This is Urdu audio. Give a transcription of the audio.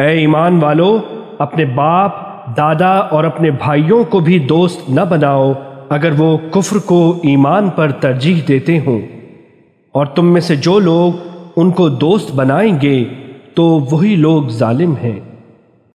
اے ایمان والو، اپنے باپ، دادا اور اپنے بھائیوں کو بھی دوست نہ بناؤ، اگر وہ کفر کو ایمان پر ترجیح دیتے ہوں۔ اور تم میں سے جو لوگ ان کو دوست بنائیں گے، تو وہی لوگ ظالم ہیں۔